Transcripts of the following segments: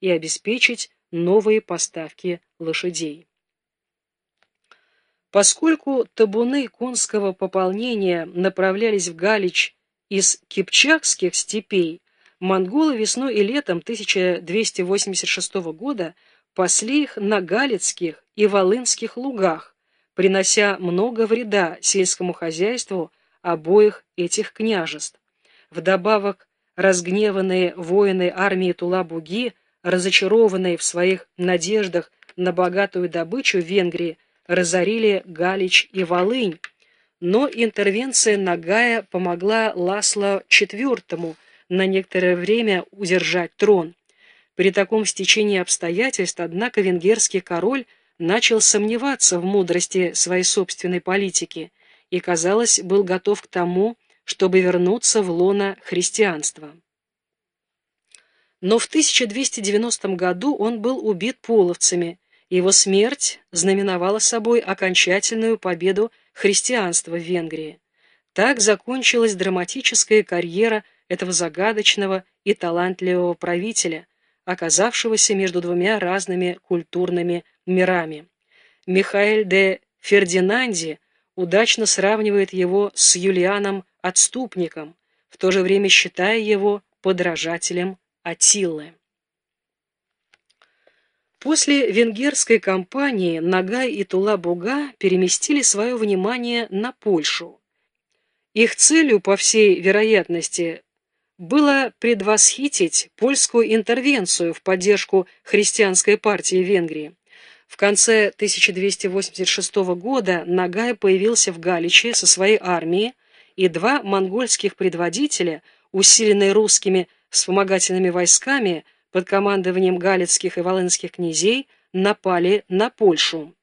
и обеспечить новые поставки лошадей. Поскольку табуны конского пополнения направлялись в Галич из кипчакских степей, монголы весной и летом 1286 года пасли их на галицких и волынских лугах, принося много вреда сельскому хозяйству обоих этих княжеств. Вдобавок, разгневанные воины армии Тула-Буги, разочарованные в своих надеждах на богатую добычу в Венгрии, разорили Галич и Волынь, но интервенция Нагая помогла Ласло IV на некоторое время удержать трон. При таком стечении обстоятельств, однако, венгерский король начал сомневаться в мудрости своей собственной политики и, казалось, был готов к тому, чтобы вернуться в лоно христианства. Но в 1290 году он был убит половцами, его смерть знаменовала собой окончательную победу христианства в Венгрии. Так закончилась драматическая карьера этого загадочного и талантливого правителя, оказавшегося между двумя разными культурными мирами. Михаэль де Фердинанди удачно сравнивает его с Юлианом Отступником, в то же время считая его подражателем Атиллы. После венгерской кампании Нагай и Тула-Буга переместили свое внимание на Польшу. Их целью, по всей вероятности, было предвосхитить польскую интервенцию в поддержку христианской партии Венгрии. В конце 1286 года Нагай появился в Галиче со своей армией, и два монгольских предводителя, усиленные русскими вспомогательными войсками, под командованием галицких и волынских князей напали на Польшу.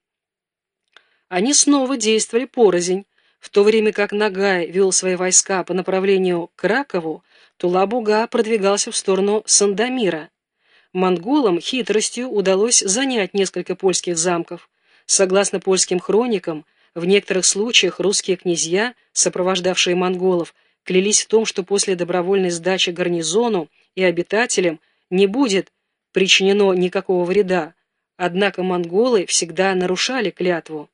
Они снова действовали порознь, в то время как Нагай вел свои войска по направлению к Кракову, Тула-Буга продвигался в сторону Сандомира. Монголам хитростью удалось занять несколько польских замков. Согласно польским хроникам, в некоторых случаях русские князья, сопровождавшие монголов, клялись в том, что после добровольной сдачи гарнизону и обитателям не будет причинено никакого вреда, однако монголы всегда нарушали клятву.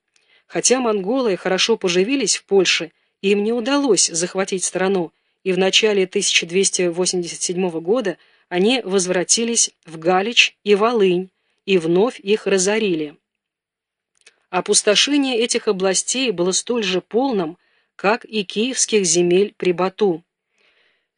Хотя монголы хорошо поживились в Польше, им не удалось захватить страну, и в начале 1287 года они возвратились в Галич и Волынь, и вновь их разорили. Опустошение этих областей было столь же полным, как и киевских земель при Бату.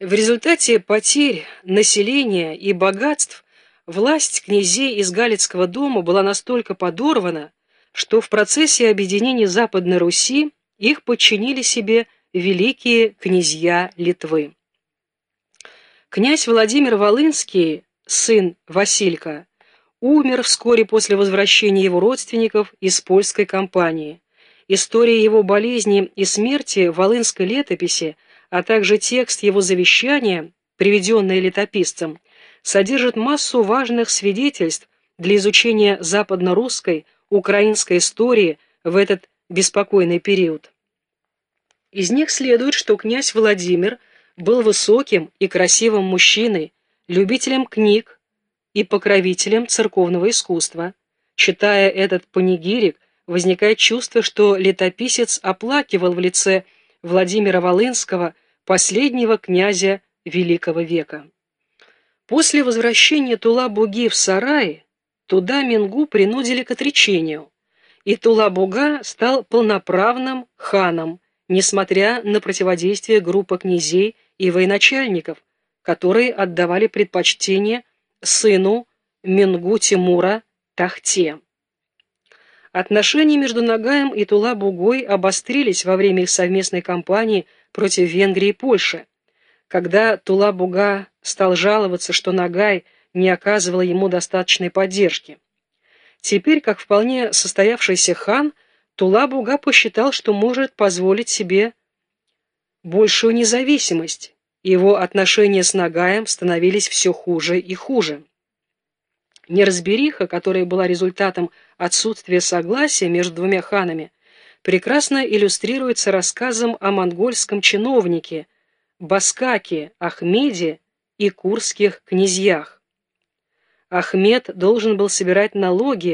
В результате потерь населения и богатств власть князей из Галицкого дома была настолько подорвана, что в процессе объединения Западной Руси их подчинили себе великие князья Литвы. Князь Владимир Волынский, сын Василька, умер вскоре после возвращения его родственников из польской кампании. История его болезни и смерти в Волынской летописи а также текст его завещания, приведенный летописцем, содержит массу важных свидетельств для изучения западно-русской, украинской истории в этот беспокойный период. Из них следует, что князь Владимир был высоким и красивым мужчиной, любителем книг и покровителем церковного искусства. Читая этот панигирик, возникает чувство, что летописец оплакивал в лице Владимира Волынского последнего князя Великого века. После возвращения Тула-Буги в Сарай, туда Мингу принудили к отречению, и Тула-Буга стал полноправным ханом, несмотря на противодействие группы князей и военачальников, которые отдавали предпочтение сыну Мингу Тимура Тахте. Отношения между Нагаем и Тула-Бугой обострились во время их совместной кампании против Венгрии и Польши. Когда Тула-Буга стал жаловаться, что Нагай не оказывал ему достаточной поддержки. Теперь, как вполне состоявшийся хан, Тула-Буга посчитал, что может позволить себе большую независимость. Его отношения с Нагаем становились все хуже и хуже. Неразбериха, которая была результатом отсутствия согласия между двумя ханами, прекрасно иллюстрируется рассказом о монгольском чиновнике Баскаке, Ахмеде и курских князьях. Ахмед должен был собирать налоги